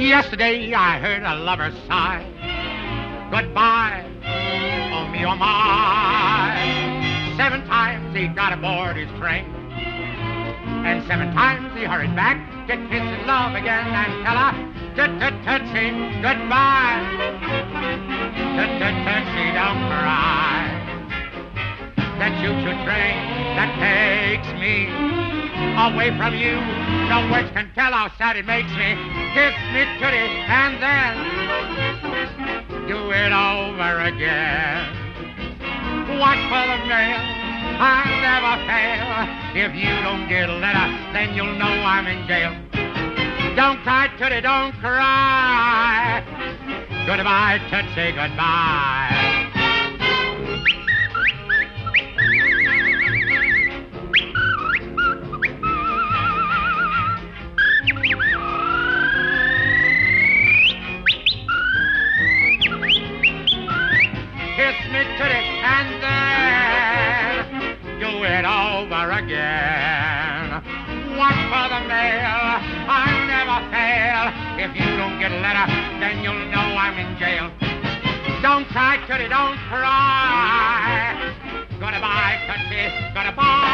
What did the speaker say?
Yesterday I heard a lover sigh. Goodbye, oh me, oh my. Seven times he got aboard his train. And seven times he hurried back to kiss his love again and tell her, tut-tut-tootsie, goodbye. Tut-tut-tootsie, don't cry. That choo-choo train that takes me away from you. No words can tell how sad it makes me. Kiss me, tootie, and then do it over again. Watch for the mail. I never fail. If you don't get a letter, then you'll know I'm in jail. Don't cry, Tootie, don't cry. Goodbye, Tootsie, goodbye. Again. Watch for the mail, I'll never fail. If you don't get a letter, then you'll know I'm in jail. Don't cry, Tootie, don't cry. Goodbye, Tootsie, goodbye.